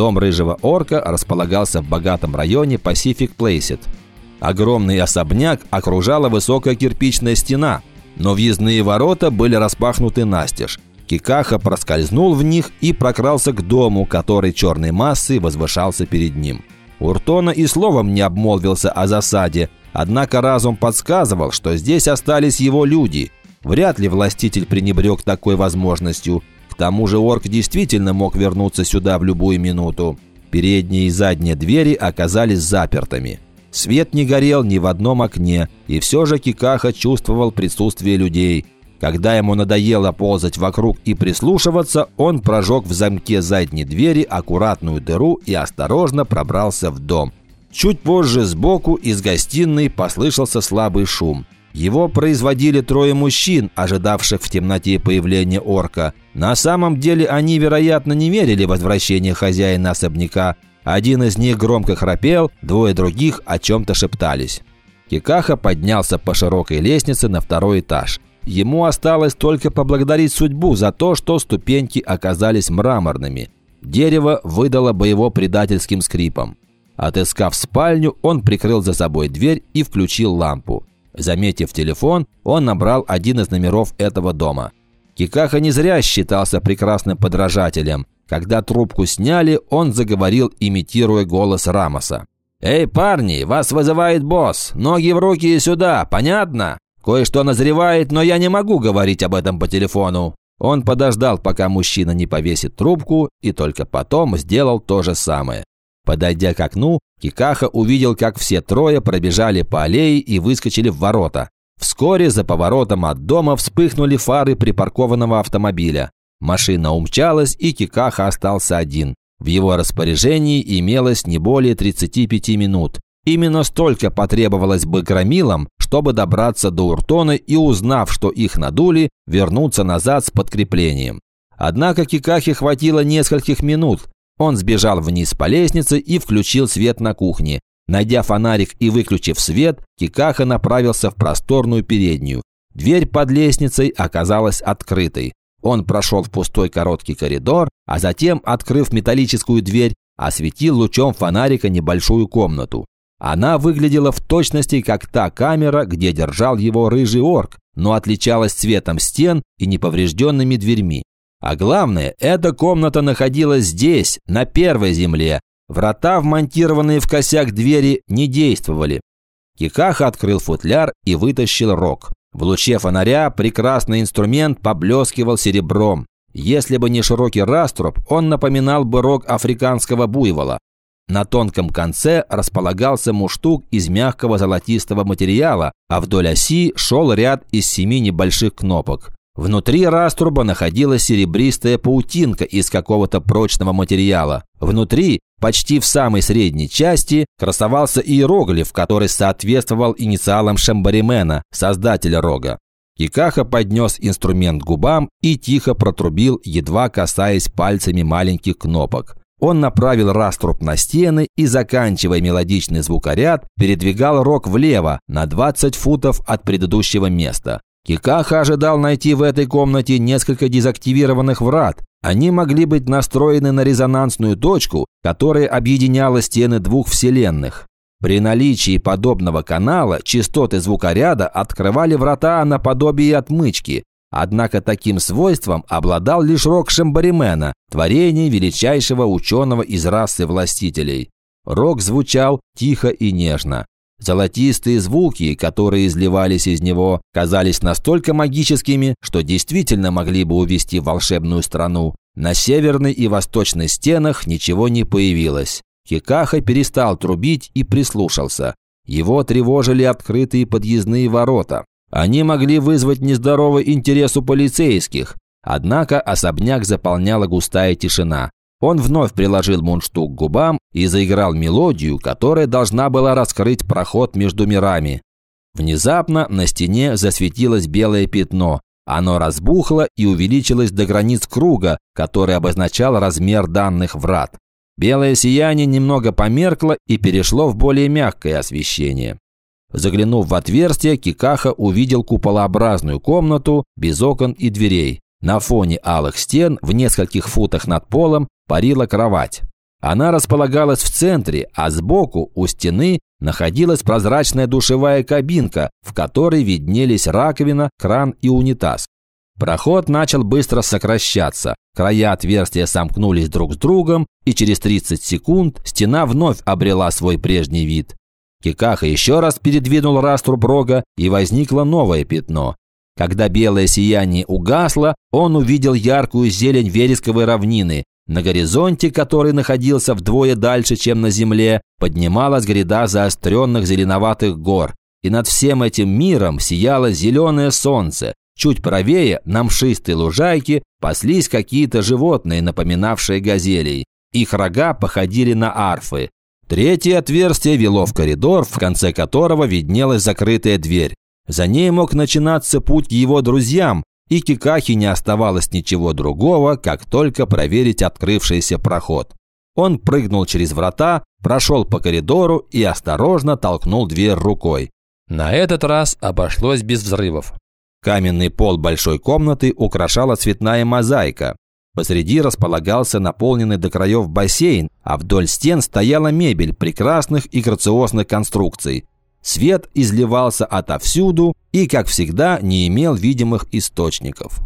Дом рыжего орка располагался в богатом районе Pacific Placid. Огромный особняк окружала высокая кирпичная стена, но въездные ворота были распахнуты настежь. Кикаха проскользнул в них и прокрался к дому, который черной массой возвышался перед ним. Уртона и словом не обмолвился о засаде, однако разум подсказывал, что здесь остались его люди. Вряд ли властитель пренебрег такой возможностью. Тому же орк действительно мог вернуться сюда в любую минуту. Передние и задние двери оказались запертыми. Свет не горел ни в одном окне, и все же Кикаха чувствовал присутствие людей – когда ему надоело ползать вокруг и прислушиваться, он прожег в замке задней двери аккуратную дыру и осторожно пробрался в дом. Чуть позже сбоку из гостиной послышался слабый шум. Его производили трое мужчин, ожидавших в темноте появления орка. На самом деле они, вероятно, не верили в возвращение хозяина особняка. Один из них громко храпел, двое других о чем-то шептались. Кикаха поднялся по широкой лестнице на второй этаж. Ему осталось только поблагодарить судьбу за то, что ступеньки оказались мраморными. Дерево выдало бы его предательским скрипом. Отыскав спальню, он прикрыл за собой дверь и включил лампу. Заметив телефон, он набрал один из номеров этого дома. Кикаха не зря считался прекрасным подражателем. Когда трубку сняли, он заговорил, имитируя голос Рамоса. «Эй, парни, вас вызывает босс! Ноги в руки и сюда, понятно?» Кое-что назревает, но я не могу говорить об этом по телефону». Он подождал, пока мужчина не повесит трубку, и только потом сделал то же самое. Подойдя к окну, Кикаха увидел, как все трое пробежали по аллее и выскочили в ворота. Вскоре за поворотом от дома вспыхнули фары припаркованного автомобиля. Машина умчалась, и Кикаха остался один. В его распоряжении имелось не более 35 минут. Именно столько потребовалось бы громилам, чтобы добраться до Уртона и, узнав, что их надули, вернуться назад с подкреплением. Однако Кикахе хватило нескольких минут. Он сбежал вниз по лестнице и включил свет на кухне. Найдя фонарик и выключив свет, Кикаха направился в просторную переднюю. Дверь под лестницей оказалась открытой. Он прошел в пустой короткий коридор, а затем, открыв металлическую дверь, осветил лучом фонарика небольшую комнату. Она выглядела в точности как та камера, где держал его рыжий орк, но отличалась цветом стен и неповрежденными дверьми. А главное, эта комната находилась здесь, на первой земле. Врата, вмонтированные в косяк двери, не действовали. Кикаха открыл футляр и вытащил рог. В луче фонаря прекрасный инструмент поблескивал серебром. Если бы не широкий раструб, он напоминал бы рог африканского буйвола. На тонком конце располагался муштук из мягкого золотистого материала, а вдоль оси шел ряд из семи небольших кнопок. Внутри раструба находилась серебристая паутинка из какого-то прочного материала. Внутри, почти в самой средней части, красовался иероглиф, который соответствовал инициалам Шамбаримена, создателя рога. Кикаха поднес инструмент к губам и тихо протрубил, едва касаясь пальцами маленьких кнопок. Он направил раструб на стены и, заканчивая мелодичный звукоряд, передвигал рог влево на 20 футов от предыдущего места. Кикаха ожидал найти в этой комнате несколько дезактивированных врат. Они могли быть настроены на резонансную точку, которая объединяла стены двух вселенных. При наличии подобного канала частоты звукоряда открывали врата наподобие отмычки, Однако таким свойством обладал лишь рог Шамбаримена, творение величайшего ученого из расы властителей. Рог звучал тихо и нежно. Золотистые звуки, которые изливались из него, казались настолько магическими, что действительно могли бы увести в волшебную страну. На северной и восточной стенах ничего не появилось. Хикаха перестал трубить и прислушался. Его тревожили открытые подъездные ворота. Они могли вызвать нездоровый интерес у полицейских. Однако особняк заполняла густая тишина. Он вновь приложил мундштук к губам и заиграл мелодию, которая должна была раскрыть проход между мирами. Внезапно на стене засветилось белое пятно. Оно разбухло и увеличилось до границ круга, который обозначал размер данных врат. Белое сияние немного померкло и перешло в более мягкое освещение. Заглянув в отверстие, Кикаха увидел куполообразную комнату без окон и дверей. На фоне алых стен в нескольких футах над полом парила кровать. Она располагалась в центре, а сбоку, у стены, находилась прозрачная душевая кабинка, в которой виднелись раковина, кран и унитаз. Проход начал быстро сокращаться. Края отверстия сомкнулись друг с другом, и через 30 секунд стена вновь обрела свой прежний вид. Кикаха еще раз передвинул раструб рога, и возникло новое пятно. Когда белое сияние угасло, он увидел яркую зелень вересковой равнины. На горизонте, который находился вдвое дальше, чем на земле, поднималась гряда заостренных зеленоватых гор. И над всем этим миром сияло зеленое солнце. Чуть правее, на мшистой лужайке, паслись какие-то животные, напоминавшие газелей. Их рога походили на арфы. Третье отверстие вело в коридор, в конце которого виднелась закрытая дверь. За ней мог начинаться путь к его друзьям, и Кикахи не оставалось ничего другого, как только проверить открывшийся проход. Он прыгнул через врата, прошел по коридору и осторожно толкнул дверь рукой. На этот раз обошлось без взрывов. Каменный пол большой комнаты украшала цветная мозаика. Посреди располагался наполненный до краев бассейн, а вдоль стен стояла мебель прекрасных и грациозных конструкций. Свет изливался отовсюду и, как всегда, не имел видимых источников.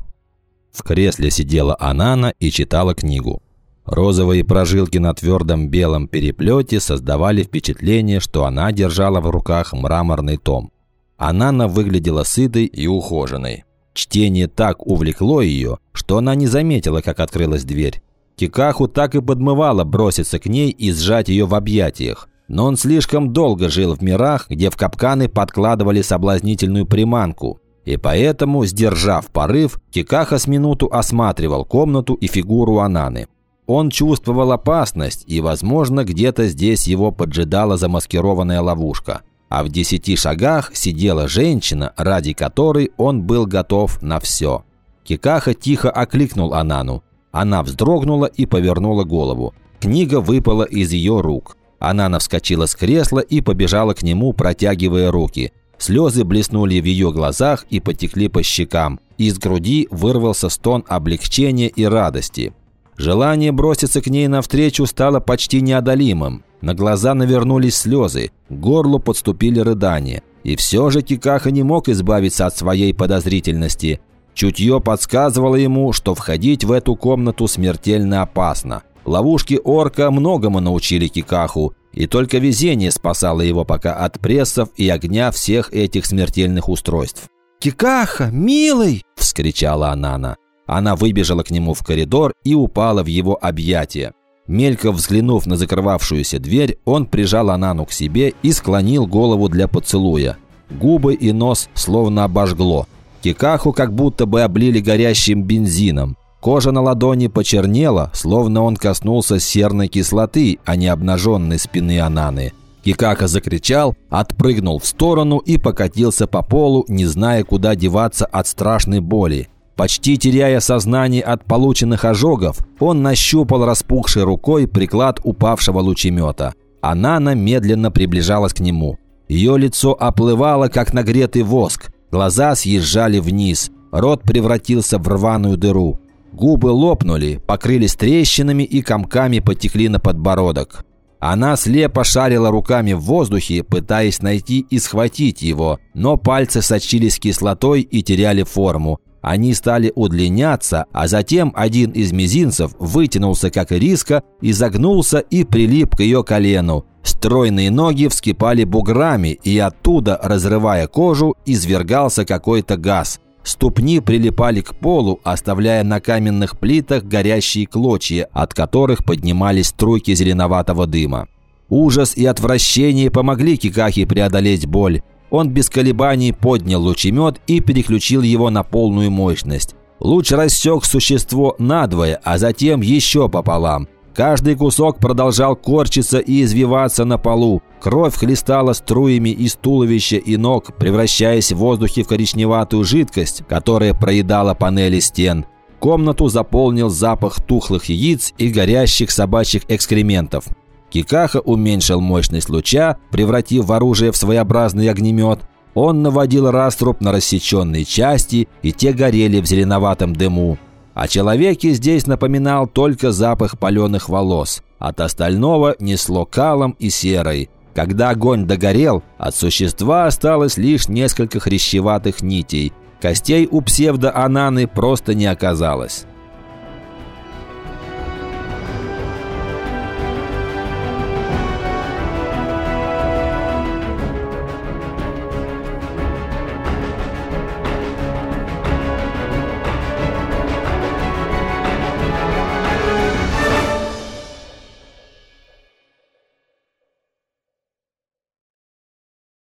В кресле сидела Анана и читала книгу. Розовые прожилки на твердом белом переплете создавали впечатление, что она держала в руках мраморный том. Анана выглядела сытой и ухоженной. Чтение так увлекло ее, что она не заметила, как открылась дверь. Кикаху так и подмывало броситься к ней и сжать ее в объятиях. Но он слишком долго жил в мирах, где в капканы подкладывали соблазнительную приманку. И поэтому, сдержав порыв, Кикаха с минуту осматривал комнату и фигуру Ананы. Он чувствовал опасность, и, возможно, где-то здесь его поджидала замаскированная ловушка – а в десяти шагах сидела женщина, ради которой он был готов на все. Кикаха тихо окликнул Анану. Она вздрогнула и повернула голову. Книга выпала из ее рук. Анана вскочила с кресла и побежала к нему, протягивая руки. Слезы блеснули в ее глазах и потекли по щекам. Из груди вырвался стон облегчения и радости. Желание броситься к ней навстречу стало почти неодолимым. На глаза навернулись слезы, к горлу подступили рыдания. И все же Кикаха не мог избавиться от своей подозрительности. Чутье подсказывало ему, что входить в эту комнату смертельно опасно. Ловушки орка многому научили Кикаху, и только везение спасало его пока от прессов и огня всех этих смертельных устройств. «Кикаха, милый!» – вскричала Анана. Она выбежала к нему в коридор и упала в его объятия. Мельком взглянув на закрывавшуюся дверь, он прижал Анану к себе и склонил голову для поцелуя. Губы и нос словно обожгло. Кикаху как будто бы облили горящим бензином. Кожа на ладони почернела, словно он коснулся серной кислоты, а не обнаженной спины Ананы. Кикаха закричал, отпрыгнул в сторону и покатился по полу, не зная, куда деваться от страшной боли. Почти теряя сознание от полученных ожогов, он нащупал распухшей рукой приклад упавшего лучемета. Анана медленно приближалась к нему. Ее лицо оплывало, как нагретый воск. Глаза съезжали вниз. Рот превратился в рваную дыру. Губы лопнули, покрылись трещинами и комками потекли на подбородок. Она слепо шарила руками в воздухе, пытаясь найти и схватить его, но пальцы сочились кислотой и теряли форму. Они стали удлиняться, а затем один из мизинцев вытянулся как риска, изогнулся и прилип к ее колену. Стройные ноги вскипали буграми, и оттуда, разрывая кожу, извергался какой-то газ. Ступни прилипали к полу, оставляя на каменных плитах горящие клочья, от которых поднимались струйки зеленоватого дыма. Ужас и отвращение помогли Кикахи преодолеть боль. Он без колебаний поднял лучемет и переключил его на полную мощность. Луч рассек существо надвое, а затем еще пополам. Каждый кусок продолжал корчиться и извиваться на полу. Кровь хлестала струями из туловища и ног, превращаясь в воздухе в коричневатую жидкость, которая проедала панели стен. Комнату заполнил запах тухлых яиц и горящих собачьих экскрементов. Кикаха уменьшил мощность луча, превратив в оружие в своеобразный огнемет. Он наводил раструб на рассеченные части, и те горели в зеленоватом дыму. О человеке здесь напоминал только запах паленых волос. От остального несло калом и серой. Когда огонь догорел, от существа осталось лишь несколько хрящеватых нитей. Костей у псевдоананы просто не оказалось.